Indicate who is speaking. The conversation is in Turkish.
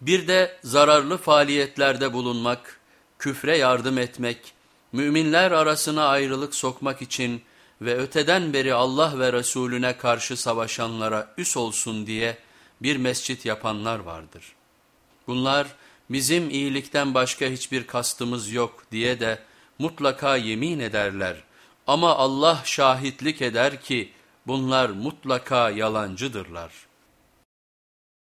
Speaker 1: Bir de zararlı faaliyetlerde bulunmak, küfre yardım etmek, müminler arasına ayrılık sokmak için ve öteden beri Allah ve Resulüne karşı savaşanlara üs olsun diye bir mescit yapanlar vardır. Bunlar bizim iyilikten başka hiçbir kastımız yok diye de mutlaka yemin ederler ama Allah şahitlik eder ki bunlar mutlaka yalancıdırlar.''